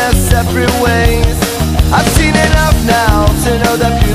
their separate ways. I've seen enough now to know that